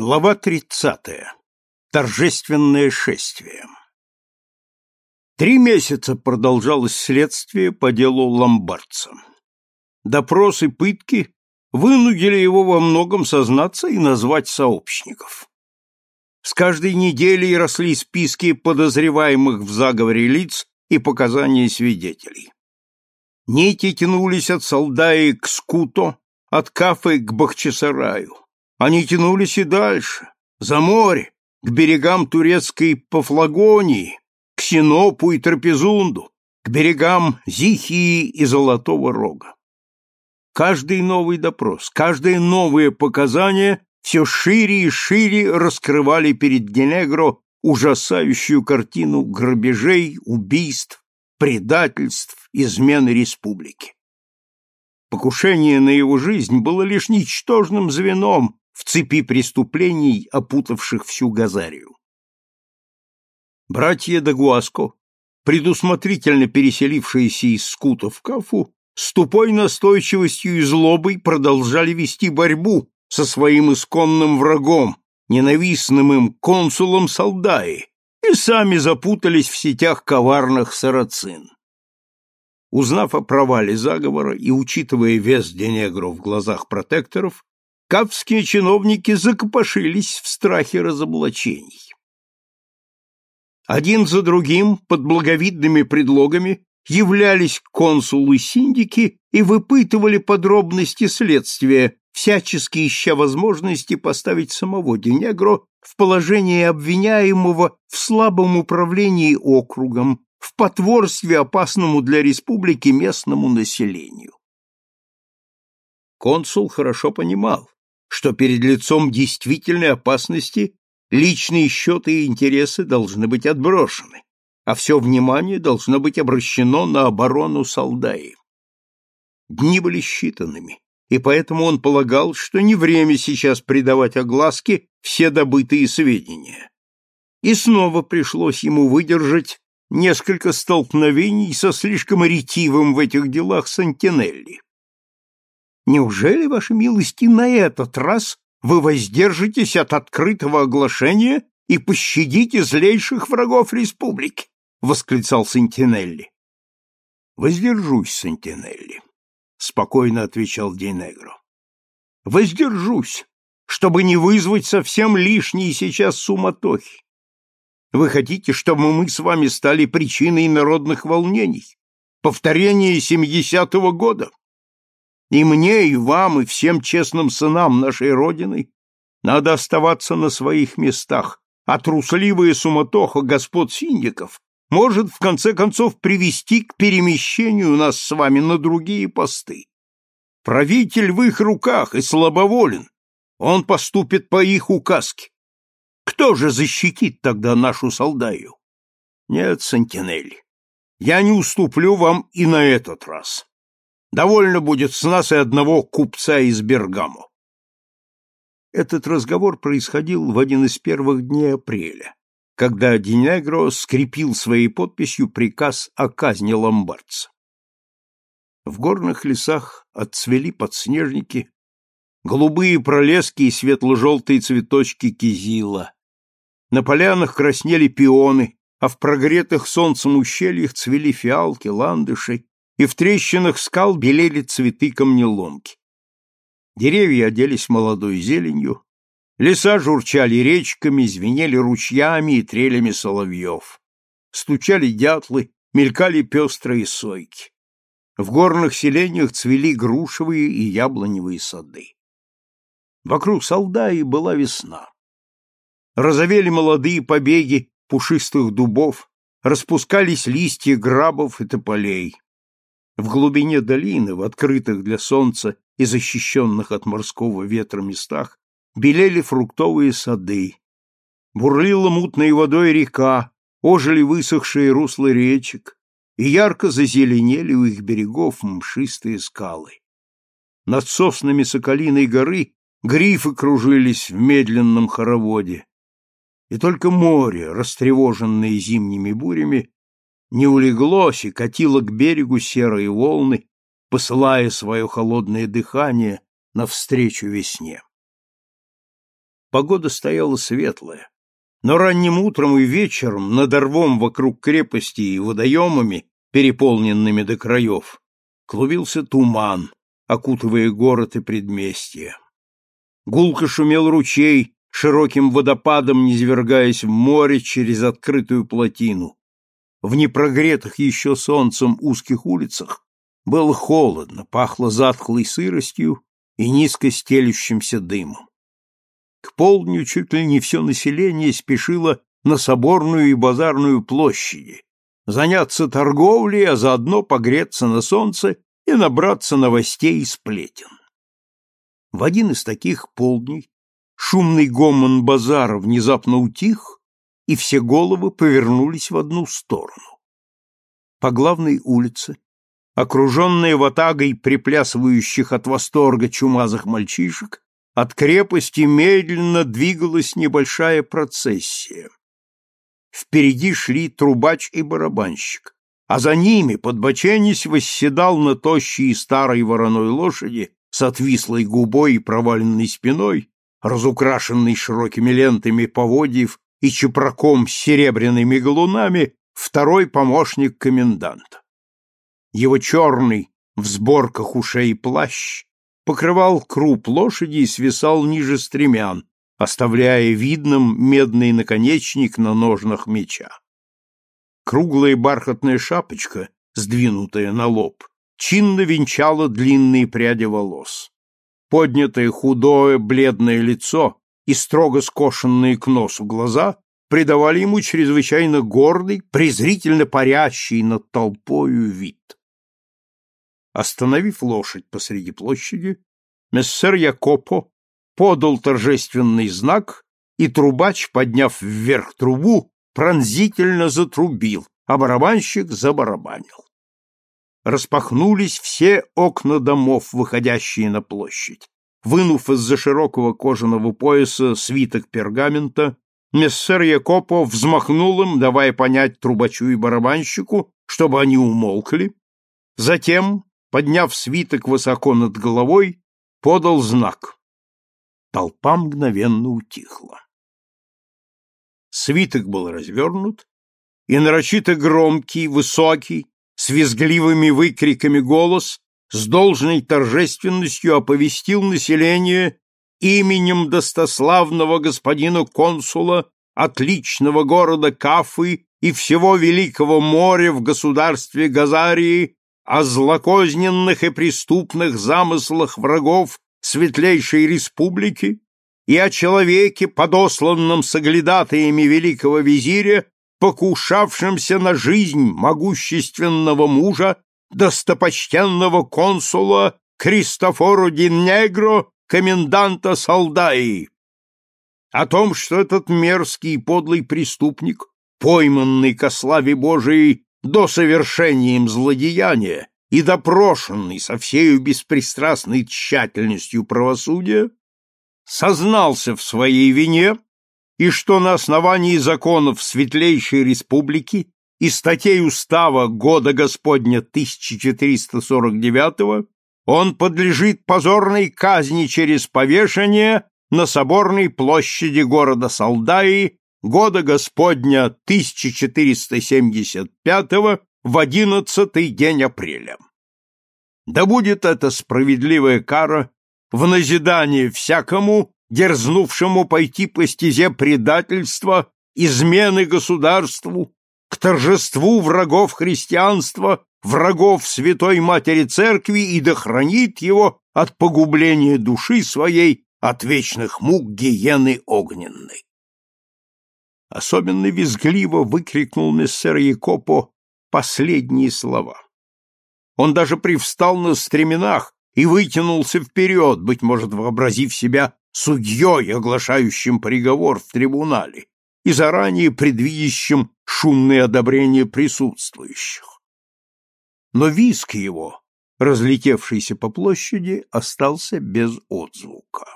Глава тридцатая. Торжественное шествие. Три месяца продолжалось следствие по делу ломбардца. Допросы и пытки вынудили его во многом сознаться и назвать сообщников. С каждой неделей росли списки подозреваемых в заговоре лиц и показания свидетелей. Нити тянулись от Салдаи к Скуто, от Кафы к Бахчисараю они тянулись и дальше, за море, к берегам турецкой Пафлагонии, к Синопу и Трапезунду, к берегам Зихии и Золотого Рога. Каждый новый допрос, каждое новое показание все шире и шире раскрывали перед Генегро ужасающую картину грабежей, убийств, предательств, измены республики. Покушение на его жизнь было лишь ничтожным звеном в цепи преступлений, опутавших всю Газарию. Братья Дагуаско, предусмотрительно переселившиеся из Скута в Кафу, с тупой настойчивостью и злобой продолжали вести борьбу со своим исконным врагом, ненавистным им консулом Салдаи, и сами запутались в сетях коварных сарацин. Узнав о провале заговора и учитывая вес Денегро в глазах протекторов, капские чиновники закопошились в страхе разоблачений. Один за другим, под благовидными предлогами, являлись консулы-синдики и выпытывали подробности следствия, всячески ища возможности поставить самого Денегро в положение обвиняемого в слабом управлении округом, в потворстве опасному для республики местному населению. Консул хорошо понимал, что перед лицом действительной опасности личные счеты и интересы должны быть отброшены, а все внимание должно быть обращено на оборону Салдаи. Дни были считанными, и поэтому он полагал, что не время сейчас придавать огласке все добытые сведения. И снова пришлось ему выдержать несколько столкновений со слишком ретивым в этих делах Сантинелли. Неужели, ваша милость, и на этот раз вы воздержитесь от открытого оглашения и пощадите злейших врагов республики? — восклицал Сентинелли. — Воздержусь, Сентинелли, — спокойно отвечал Дейнегро. — Воздержусь, чтобы не вызвать совсем лишние сейчас суматохи. Вы хотите, чтобы мы с вами стали причиной народных волнений? Повторение семидесятого года? И мне, и вам, и всем честным сынам нашей Родины надо оставаться на своих местах, а трусливая суматоха господ синдиков может, в конце концов, привести к перемещению нас с вами на другие посты. Правитель в их руках и слабоволен. Он поступит по их указке. Кто же защитит тогда нашу солдаю? Нет, Сантинелли, я не уступлю вам и на этот раз. Довольно будет с нас и одного купца из Бергамо. Этот разговор происходил в один из первых дней апреля, когда Динегро скрепил своей подписью приказ о казни ломбардца. В горных лесах отцвели подснежники, голубые пролески и светло-желтые цветочки кизила. На полянах краснели пионы, а в прогретых солнцем ущельях цвели фиалки, ландыши и в трещинах скал белели цветы камнеломки. Деревья оделись молодой зеленью, леса журчали речками, звенели ручьями и трелями соловьев. Стучали дятлы, мелькали пестрые сойки. В горных селениях цвели грушевые и яблоневые сады. Вокруг Салдаи была весна. Разовели молодые побеги пушистых дубов, распускались листья грабов и тополей. В глубине долины, в открытых для солнца и защищенных от морского ветра местах, белели фруктовые сады. Бурлила мутной водой река, ожили высохшие русла речек, и ярко зазеленели у их берегов мшистые скалы. Над соснами Соколиной горы грифы кружились в медленном хороводе, и только море, растревоженное зимними бурями, не улеглось и катило к берегу серые волны, посылая свое холодное дыхание навстречу весне. Погода стояла светлая, но ранним утром и вечером над рвом вокруг крепости и водоемами, переполненными до краев, клубился туман, окутывая город и предместья. Гулко шумел ручей, широким водопадом низвергаясь в море через открытую плотину. В непрогретых еще солнцем узких улицах было холодно, пахло затхлой сыростью и низко стелющимся дымом. К полдню чуть ли не все население спешило на Соборную и Базарную площади, заняться торговлей, а заодно погреться на солнце и набраться новостей и сплетен. В один из таких полдней шумный гомон базара внезапно утих, и все головы повернулись в одну сторону. По главной улице, окруженная ватагой приплясывающих от восторга чумазых мальчишек, от крепости медленно двигалась небольшая процессия. Впереди шли трубач и барабанщик, а за ними, подбоченясь, восседал на тощей старой вороной лошади с отвислой губой и проваленной спиной, разукрашенный широкими лентами поводьев и чепраком с серебряными галунами, второй помощник коменданта. Его черный, в сборках ушей плащ, покрывал круп лошади и свисал ниже стремян, оставляя видным медный наконечник на ножнах меча. Круглая бархатная шапочка, сдвинутая на лоб, чинно венчала длинные пряди волос. Поднятое худое бледное лицо и строго скошенные к носу глаза придавали ему чрезвычайно гордый, презрительно парящий над толпою вид. Остановив лошадь посреди площади, мессер Якопо подал торжественный знак, и трубач, подняв вверх трубу, пронзительно затрубил, а барабанщик забарабанил распахнулись все окна домов, выходящие на площадь. Вынув из-за широкого кожаного пояса свиток пергамента, мессер Якопо взмахнул им, давая понять трубачу и барабанщику, чтобы они умолкли. Затем, подняв свиток высоко над головой, подал знак. Толпа мгновенно утихла. Свиток был развернут, и нарочито громкий, высокий, с визгливыми выкриками голос с должной торжественностью оповестил население именем достославного господина консула отличного города Кафы и всего Великого моря в государстве Газарии о злокозненных и преступных замыслах врагов Светлейшей Республики и о человеке, подосланном соглядатаями великого визиря покушавшимся на жизнь могущественного мужа, достопочтенного консула Кристофору Диннегро, коменданта Салдаи. О том, что этот мерзкий и подлый преступник, пойманный ко славе Божией до совершения им злодеяния и допрошенный со всею беспристрастной тщательностью правосудия, сознался в своей вине и что на основании законов Светлейшей Республики и статей Устава года Господня 1449 он подлежит позорной казни через повешение на соборной площади города Салдаи года Господня 1475 в одиннадцатый день апреля. Да будет это справедливая кара в назидание всякому, дерзнувшему пойти по стезе предательства, измены государству, к торжеству врагов христианства, врагов Святой Матери Церкви и да хранит его от погубления души своей от вечных мук гиены огненной. Особенно визгливо выкрикнул мессер Якопо последние слова. Он даже привстал на стременах и вытянулся вперед, быть может, вообразив себя судьей, оглашающим приговор в трибунале, и заранее предвидящим шумное одобрение присутствующих. Но виск его, разлетевшийся по площади, остался без отзвука.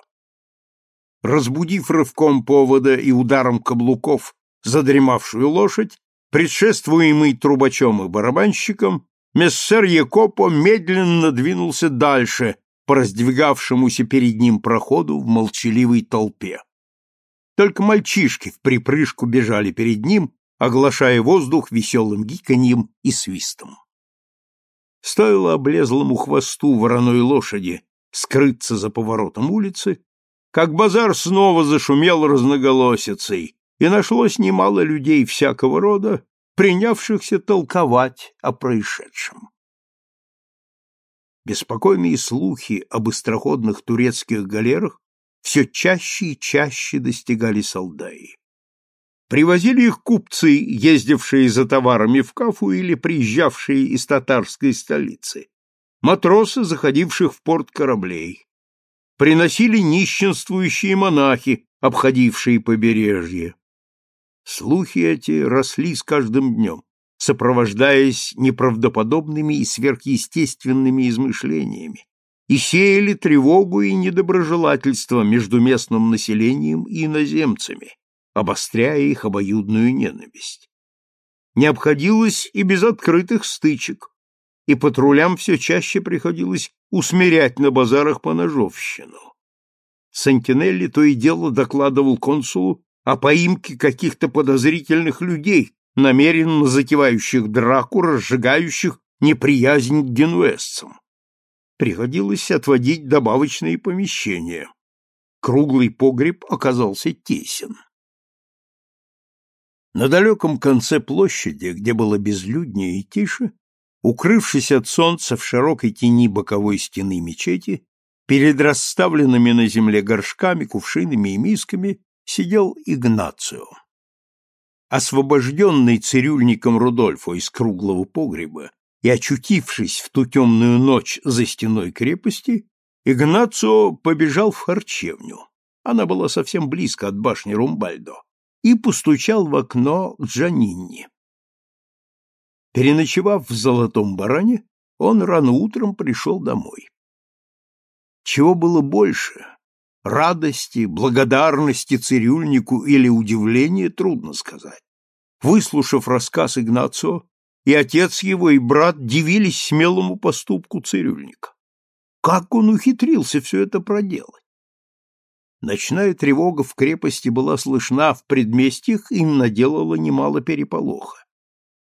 Разбудив рывком повода и ударом каблуков задремавшую лошадь, предшествуемый трубачом и барабанщиком, мессер Якопо медленно двинулся дальше, по раздвигавшемуся перед ним проходу в молчаливой толпе. Только мальчишки в припрыжку бежали перед ним, оглашая воздух веселым гиканьем и свистом. Стоило облезлому хвосту вороной лошади скрыться за поворотом улицы, как базар снова зашумел разноголосицей, и нашлось немало людей всякого рода, принявшихся толковать о происшедшем. Беспокойные слухи об быстроходных турецких галерах все чаще и чаще достигали Салдаи. Привозили их купцы, ездившие за товарами в Кафу или приезжавшие из татарской столицы, матросы, заходивших в порт кораблей. Приносили нищенствующие монахи, обходившие побережье. Слухи эти росли с каждым днем, сопровождаясь неправдоподобными и сверхъестественными измышлениями, и сеяли тревогу и недоброжелательство между местным населением и иноземцами, обостряя их обоюдную ненависть. Не обходилось и без открытых стычек, и патрулям все чаще приходилось усмирять на базарах поножовщину. Сантинелли то и дело докладывал консулу о поимке каких-то подозрительных людей, намеренно затевающих драку, разжигающих неприязнь к генуэзцам. Приходилось отводить добавочные помещения. Круглый погреб оказался тесен. На далеком конце площади, где было безлюднее и тише, укрывшись от солнца в широкой тени боковой стены мечети, перед расставленными на земле горшками, кувшинами и мисками сидел Игнацио. Освобожденный цирюльником Рудольфо из круглого погреба и очутившись в ту темную ночь за стеной крепости, Игнацио побежал в харчевню. Она была совсем близко от башни Румбальдо и постучал в окно Джанинни. Переночевав в Золотом Баране, он рано утром пришел домой. Чего было больше — радости, благодарности цирюльнику или удивления — трудно сказать. Выслушав рассказ Игнацио, и отец его, и брат дивились смелому поступку цирюльника. Как он ухитрился все это проделать? Ночная тревога в крепости была слышна в предместьях и наделала немало переполоха.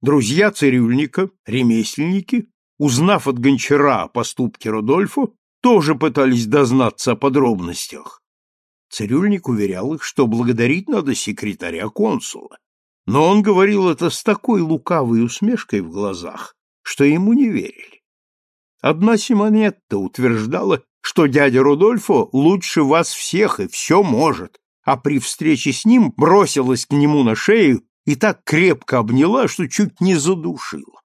Друзья цирюльника, ремесленники, узнав от гончара о поступке Рудольфу, тоже пытались дознаться о подробностях. Цирюльник уверял их, что благодарить надо секретаря консула, но он говорил это с такой лукавой усмешкой в глазах, что ему не верили. Одна Симонетта утверждала, что дядя Рудольфо лучше вас всех и все может, а при встрече с ним бросилась к нему на шею и так крепко обняла, что чуть не задушила.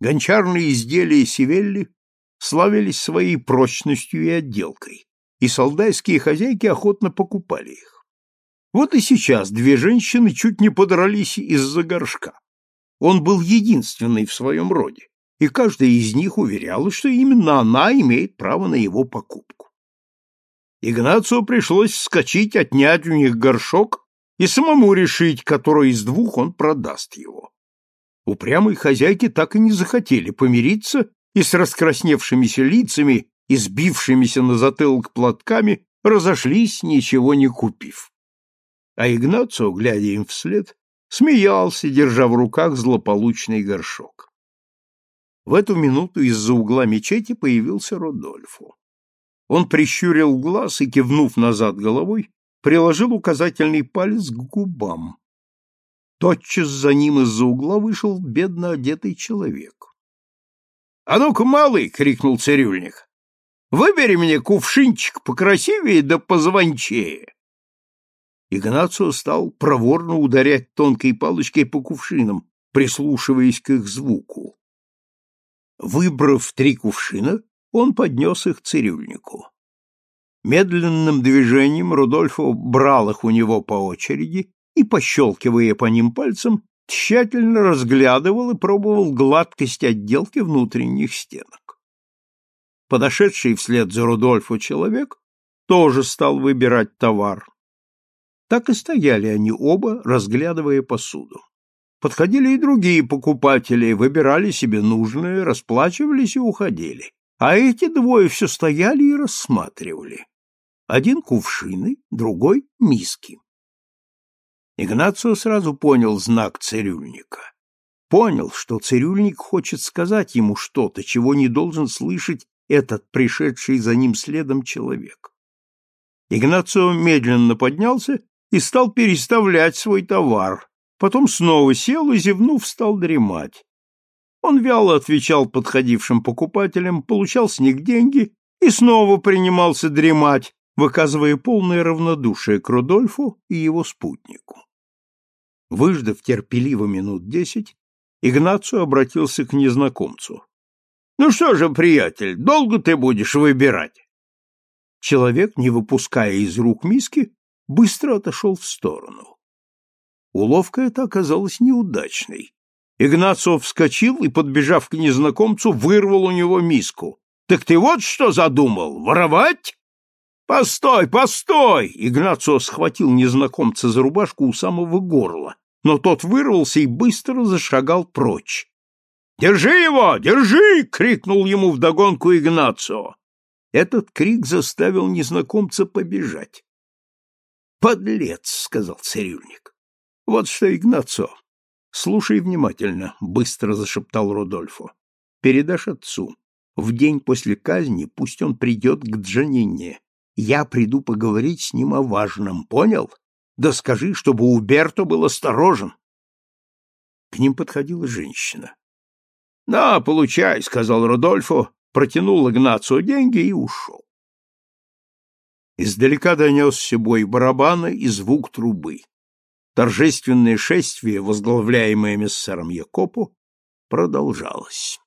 Гончарные изделия Сивелли славились своей прочностью и отделкой, и солдатские хозяйки охотно покупали их. Вот и сейчас две женщины чуть не подрались из-за горшка. Он был единственный в своем роде и каждая из них уверяла, что именно она имеет право на его покупку. Игнацию пришлось вскочить, отнять у них горшок и самому решить, который из двух он продаст его. Упрямые хозяйки так и не захотели помириться и с раскрасневшимися лицами и на затылок платками разошлись, ничего не купив. А Игнацио, глядя им вслед, смеялся, держа в руках злополучный горшок. В эту минуту из-за угла мечети появился Родольфо. Он прищурил глаз и, кивнув назад головой, приложил указательный палец к губам. Тотчас за ним из-за угла вышел бедно одетый человек. — А ну-ка, малый! — крикнул цирюльник. — Выбери мне кувшинчик покрасивее да позвончее. Игнацио стал проворно ударять тонкой палочкой по кувшинам, прислушиваясь к их звуку. Выбрав три кувшина, он поднес их цирюльнику. Медленным движением Рудольфо брал их у него по очереди и, пощелкивая по ним пальцем, тщательно разглядывал и пробовал гладкость отделки внутренних стенок. Подошедший вслед за Рудольфо человек тоже стал выбирать товар. Так и стояли они оба, разглядывая посуду. Подходили и другие покупатели, выбирали себе нужное, расплачивались и уходили. А эти двое все стояли и рассматривали. Один кувшины, другой — миски. Игнацио сразу понял знак цирюльника. Понял, что цирюльник хочет сказать ему что-то, чего не должен слышать этот пришедший за ним следом человек. Игнацио медленно поднялся и стал переставлять свой товар, потом снова сел и, зевнув, стал дремать. Он вяло отвечал подходившим покупателям, получал с них деньги и снова принимался дремать, выказывая полное равнодушие к Рудольфу и его спутнику. Выждав терпеливо минут десять, Игнацию обратился к незнакомцу. — Ну что же, приятель, долго ты будешь выбирать? Человек, не выпуская из рук миски, быстро отошел в сторону. Уловка эта оказалась неудачной. Игнацио вскочил и, подбежав к незнакомцу, вырвал у него миску. — Так ты вот что задумал? Воровать? «Постой, постой!» Игнацио схватил незнакомца за рубашку у самого горла, но тот вырвался и быстро зашагал прочь. «Держи его! Держи!» — крикнул ему вдогонку Игнацио. Этот крик заставил незнакомца побежать. «Подлец!» — сказал цирюльник. «Вот что, Игнацио, слушай внимательно», — быстро зашептал Рудольфо. «Передашь отцу. В день после казни пусть он придет к Джанине. Я приду поговорить с ним о важном, понял? Да скажи, чтобы у Берто был осторожен. К ним подходила женщина. — На, получай, — сказал Родольфо, протянул Игнацию деньги и ушел. Издалека донесся бой барабана и звук трубы. Торжественное шествие, возглавляемое мессером Якопу, продолжалось.